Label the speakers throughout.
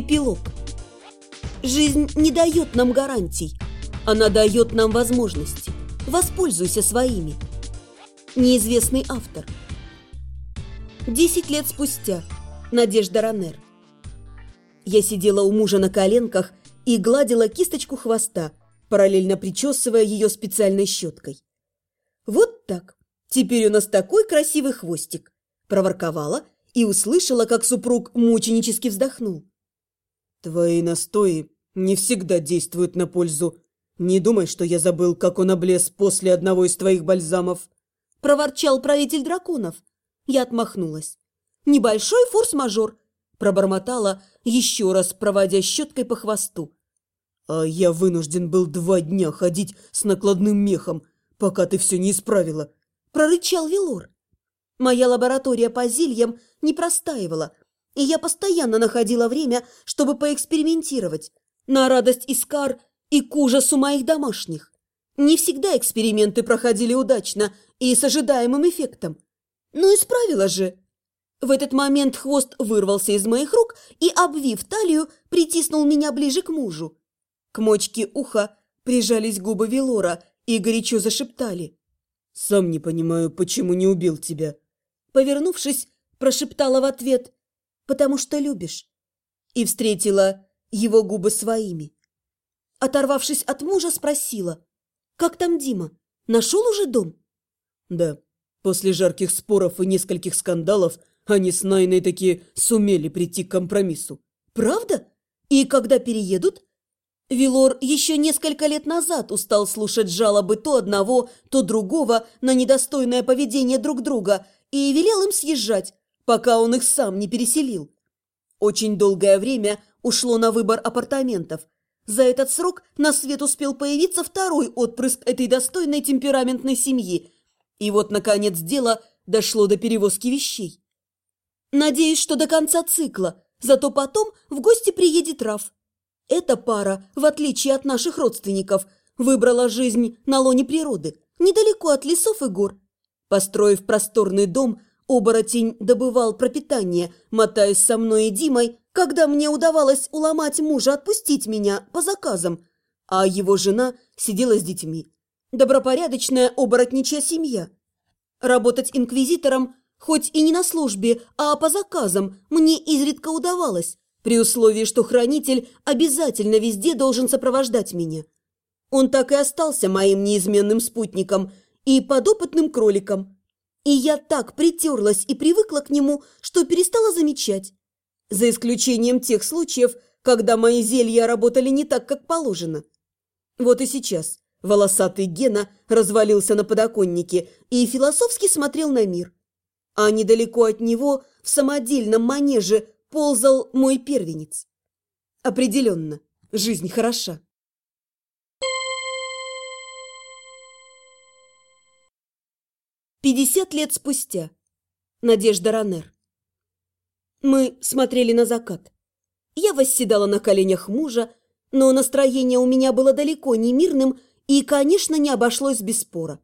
Speaker 1: Эпилог. Жизнь не дает нам гарантий. Она дает нам возможности. Воспользуйся своими. Неизвестный автор. Десять лет спустя. Надежда Ранер. Я сидела у мужа на коленках и гладила кисточку хвоста, параллельно причесывая ее специальной щеткой. «Вот так. Теперь у нас такой красивый хвостик!» – проворковала и услышала, как супруг мученически вздохнул.
Speaker 2: «Твои настои не всегда действуют на пользу. Не думай, что я забыл, как он облез после одного из твоих бальзамов», –
Speaker 1: проворчал правитель драконов. Я отмахнулась. «Небольшой форс-мажор», – пробормотала, еще раз проводя щеткой по хвосту.
Speaker 2: «А я вынужден был два дня ходить с накладным мехом, пока ты все не исправила», –
Speaker 1: прорычал Велор. Моя лаборатория по зельям не простаивала – и я постоянно находила время, чтобы поэкспериментировать, на радость Искар и к ужасу моих домашних. Не всегда эксперименты проходили удачно и с ожидаемым эффектом. Но исправила же. В этот момент хвост вырвался из моих рук и, обвив талию, притиснул меня ближе к мужу. К мочке уха прижались губы Велора и горячо зашептали.
Speaker 2: «Сам не понимаю, почему не убил тебя».
Speaker 1: Повернувшись, прошептала в ответ потому что любишь. И встретила его губы своими. Оторвавшись от мужа, спросила, «Как там Дима? Нашел уже дом?»
Speaker 2: «Да, после жарких споров и нескольких скандалов они с Найной таки сумели прийти к компромиссу».
Speaker 1: «Правда? И когда переедут?» Вилор еще несколько лет назад устал слушать жалобы то одного, то другого на недостойное поведение друг друга и велел им съезжать, пока он их сам не переселил. Очень долгое время ушло на выбор апартаментов. За этот срок на свет успел появиться второй отпрыск этой достойной темпераментной семьи. И вот, наконец, дело дошло до перевозки вещей. Надеюсь, что до конца цикла, зато потом в гости приедет Раф. Эта пара, в отличие от наших родственников, выбрала жизнь на лоне природы, недалеко от лесов и гор. Построив просторный дом – Оборотень добывал пропитание, мотаясь со мной и Димой, когда мне удавалось уломать мужа отпустить меня по заказам, а его жена сидела с детьми. Добропорядочная оборотничья семья. Работать инквизитором, хоть и не на службе, а по заказам, мне изредка удавалось, при условии, что хранитель обязательно везде должен сопровождать меня. Он так и остался моим неизменным спутником и подопытным кроликом – и я так притерлась и привыкла к нему, что перестала замечать. За исключением тех случаев, когда мои зелья работали не так, как положено. Вот и сейчас волосатый Гена развалился на подоконнике и философски смотрел на мир. А недалеко от него, в самодельном манеже, ползал мой первенец. Определенно, жизнь хороша. Пятьдесят лет спустя. Надежда Ранер. Мы смотрели на закат. Я восседала на коленях мужа, но настроение у меня было далеко не мирным и, конечно, не обошлось без спора.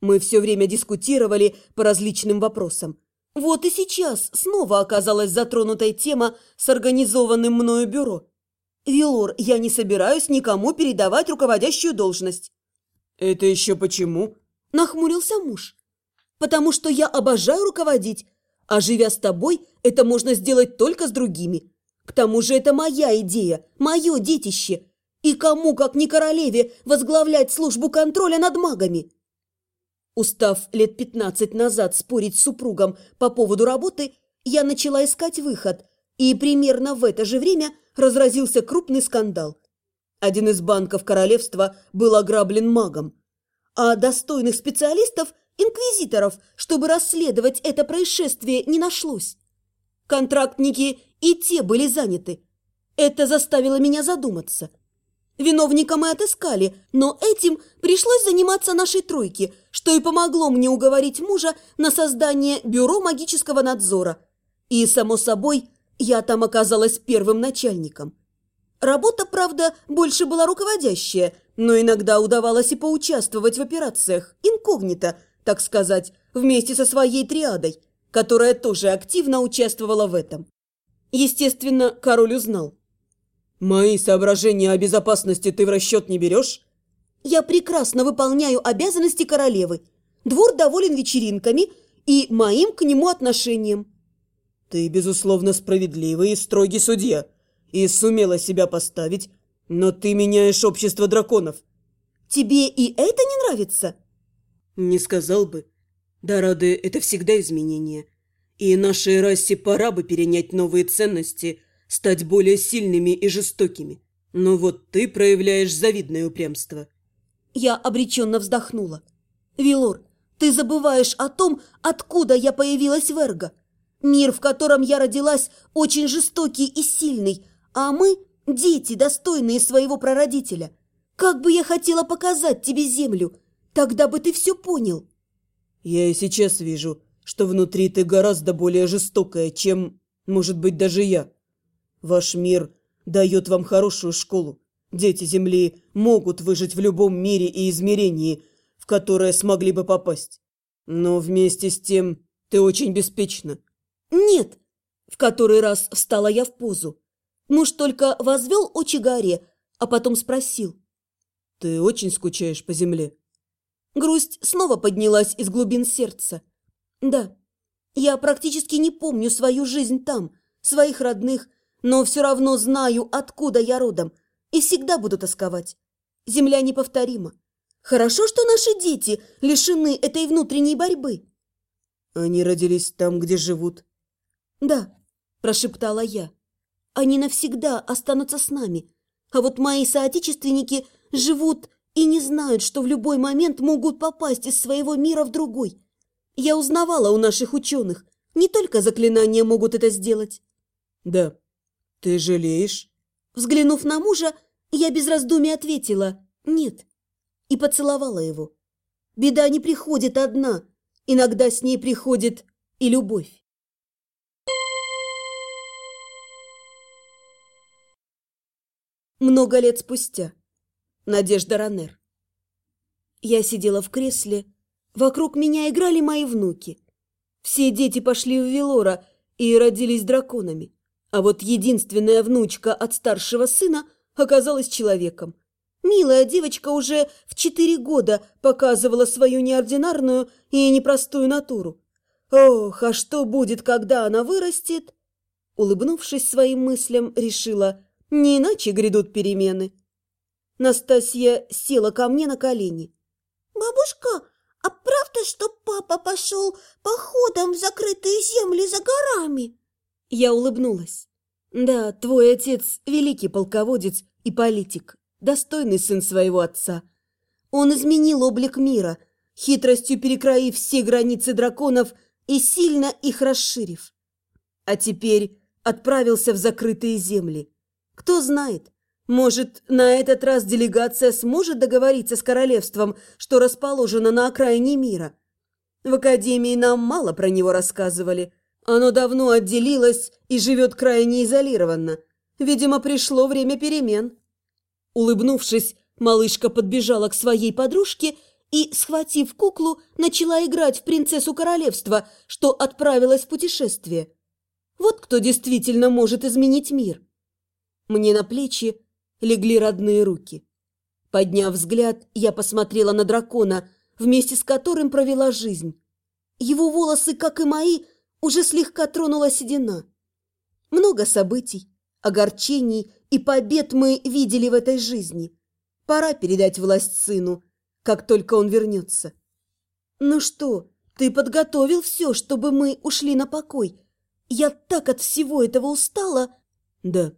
Speaker 1: Мы все время дискутировали по различным вопросам. Вот и сейчас снова оказалась затронутой тема с организованным мною бюро. «Вилор, я не собираюсь никому передавать руководящую должность».
Speaker 2: «Это еще почему?»
Speaker 1: – нахмурился муж потому что я обожаю руководить, а живя с тобой, это можно сделать только с другими. К тому же это моя идея, мое детище. И кому, как не королеве, возглавлять службу контроля над магами? Устав лет пятнадцать назад спорить с супругом по поводу работы, я начала искать выход, и примерно в это же время разразился крупный скандал. Один из банков королевства был ограблен магом, а достойных специалистов инквизиторов, чтобы расследовать это происшествие, не нашлось. Контрактники и те были заняты. Это заставило меня задуматься. Виновника мы отыскали, но этим пришлось заниматься нашей тройке, что и помогло мне уговорить мужа на создание бюро магического надзора. И, само собой, я там оказалась первым начальником. Работа, правда, больше была руководящая, но иногда удавалось и поучаствовать в операциях, инкогнито – так сказать, вместе со своей триадой, которая тоже активно участвовала в этом. Естественно, король узнал.
Speaker 2: «Мои соображения о безопасности ты в расчет не берешь?»
Speaker 1: «Я прекрасно выполняю обязанности королевы. Двор доволен вечеринками и моим к нему отношением».
Speaker 2: «Ты, безусловно, справедливый и строгий судья, и сумела себя поставить, но ты меняешь общество драконов».
Speaker 1: «Тебе и это не нравится?»
Speaker 2: «Не сказал бы. Дорады – это всегда изменения. И нашей расе пора бы перенять новые ценности – стать более сильными и жестокими. Но вот ты проявляешь завидное упрямство.
Speaker 1: Я обреченно вздохнула. Вилор, ты забываешь о том, откуда я появилась в Эрго. Мир, в котором я родилась, очень жестокий и сильный, а мы – дети, достойные своего прародителя. Как бы я хотела показать тебе землю, тогда бы ты все понял.
Speaker 2: Я и сейчас вижу, что внутри ты гораздо более жестокая, чем, может быть, даже я. Ваш мир дает вам хорошую школу. Дети Земли могут выжить в любом мире и измерении, в которое смогли бы попасть. Но вместе с тем ты очень беспечна.
Speaker 1: Нет. В который раз встала я в позу. Муж только возвел очи горе, а потом спросил.
Speaker 2: Ты очень скучаешь по земле?
Speaker 1: Грусть снова поднялась из глубин сердца. Да, я практически не помню свою жизнь там, своих родных, но все равно знаю, откуда я родом, и всегда буду тосковать. Земля неповторима. Хорошо, что наши дети лишены этой внутренней борьбы.
Speaker 2: Они родились там, где живут.
Speaker 1: Да, прошептала я. Они навсегда останутся с нами. А вот мои соотечественники живут и не знают, что в любой момент могут попасть из своего мира в другой. Я узнавала у наших ученых. Не только заклинания могут это сделать.
Speaker 2: Да, «Ты жалеешь?»
Speaker 1: Взглянув на мужа, я без раздумий ответила «нет» и поцеловала его. Беда не приходит одна, иногда с ней приходит и любовь. Много лет спустя. Надежда Ранер. Я сидела в кресле. Вокруг меня играли мои внуки. Все дети пошли в Велора и родились драконами. А вот единственная внучка от старшего сына оказалась человеком. Милая девочка уже в четыре года показывала свою неординарную и непростую натуру. Ох, а что будет, когда она вырастет? Улыбнувшись своим мыслям, решила, не иначе грядут перемены. Настасья села ко мне на колени.
Speaker 3: «Бабушка, а правда, что папа пошел походом в закрытые земли за горами?»
Speaker 1: Я улыбнулась. «Да, твой отец – великий полководец и политик, достойный сын своего отца. Он изменил облик мира, хитростью перекроив все границы драконов и сильно их расширив. А теперь отправился в закрытые земли. Кто знает, может, на этот раз делегация сможет договориться с королевством, что расположено на окраине мира. В Академии нам мало про него рассказывали – оно давно отделилось и живет крайне изолированно. Видимо, пришло время перемен. Улыбнувшись, малышка подбежала к своей подружке и, схватив куклу, начала играть в принцессу королевства, что отправилась в путешествие. Вот кто действительно может изменить мир. Мне на плечи легли родные руки. Подняв взгляд, я посмотрела на дракона, вместе с которым провела жизнь. Его волосы, как и мои, уже слегка тронула седина. Много событий, огорчений и побед мы видели в этой жизни. Пора передать власть сыну, как только он вернется. Ну что, ты подготовил все, чтобы мы ушли на покой? Я так от всего этого устала.
Speaker 2: Да,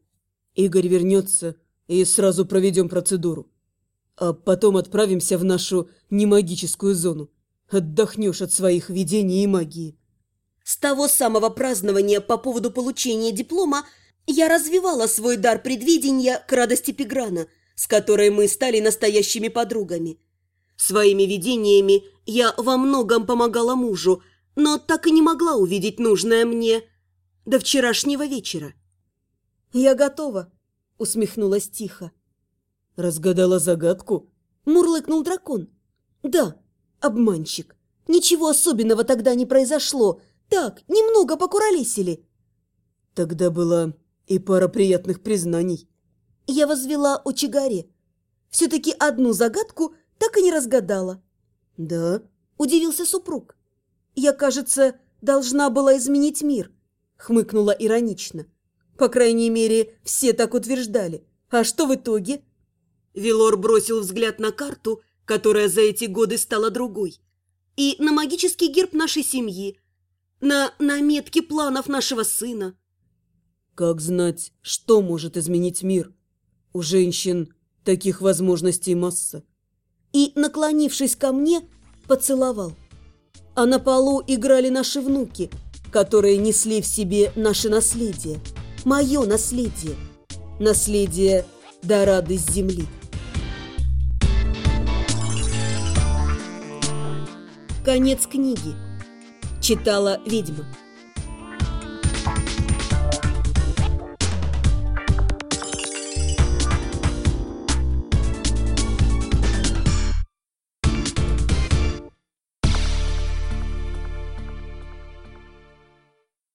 Speaker 2: Игорь вернется, и сразу проведем процедуру. А потом отправимся в нашу немагическую зону. Отдохнешь от своих видений и магии.
Speaker 1: С того самого празднования по поводу получения диплома я развивала свой дар предвидения к радости Пиграна, с которой мы стали настоящими подругами. Своими видениями я во многом помогала мужу, но так и не могла увидеть нужное мне до вчерашнего вечера. «Я готова», — усмехнулась тихо.
Speaker 2: «Разгадала загадку?»
Speaker 1: — мурлыкнул дракон. «Да, обманщик. Ничего особенного тогда не произошло, так, немного покуролесили.
Speaker 2: Тогда была и пара приятных признаний.
Speaker 1: Я возвела очи горе. Все-таки одну загадку так и не разгадала.
Speaker 2: Да?
Speaker 1: Удивился супруг. Я, кажется, должна была изменить мир. Хмыкнула иронично. По крайней мере, все так утверждали. А что в итоге? Вилор бросил взгляд на карту, которая за эти годы стала другой. И на магический герб нашей семьи, на наметки планов нашего сына.
Speaker 2: Как знать, что может изменить мир? У женщин таких возможностей масса.
Speaker 1: И, наклонившись ко мне, поцеловал. А на полу играли наши внуки, которые несли в себе наше наследие. Мое наследие. Наследие Дорады с земли. Конец книги. Читала ведьма.